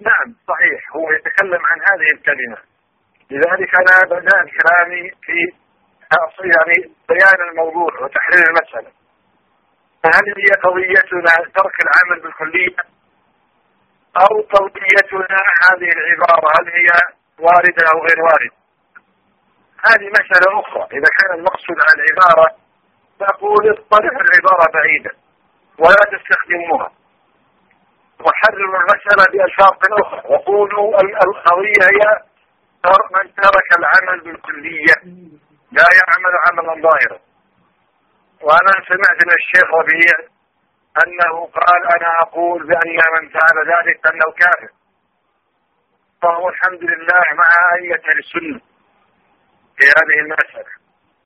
نعم صحيح. هو يتكلم عن هذه الكلمة. لذلك أنا بدأت كلامي في يعني بيان الموضوع وتحرير المسألة. فهل هي قضيتنا ترك العمل بالكلية أو قضيتنا هذه العبارة؟ هل هي واردة أو غير واردة؟ هذه مسألة أخرى. إذا كان المقصود عن العبارة نقول اطلع العبارة بعيدا ولا تستخدموها. وحرروا المسألة بألفاظ أخرى. وقولوا القضية هي من ترك العمل بالكلية. لا يعمل عملا ظاهرا. وأنا سمعت من الشيخ ربيع أنه قال أنا أقول بأن من فعل ذلك أنه كافر. فهو الحمد لله مع أية السنة في هذه المسألة.